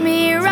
me right.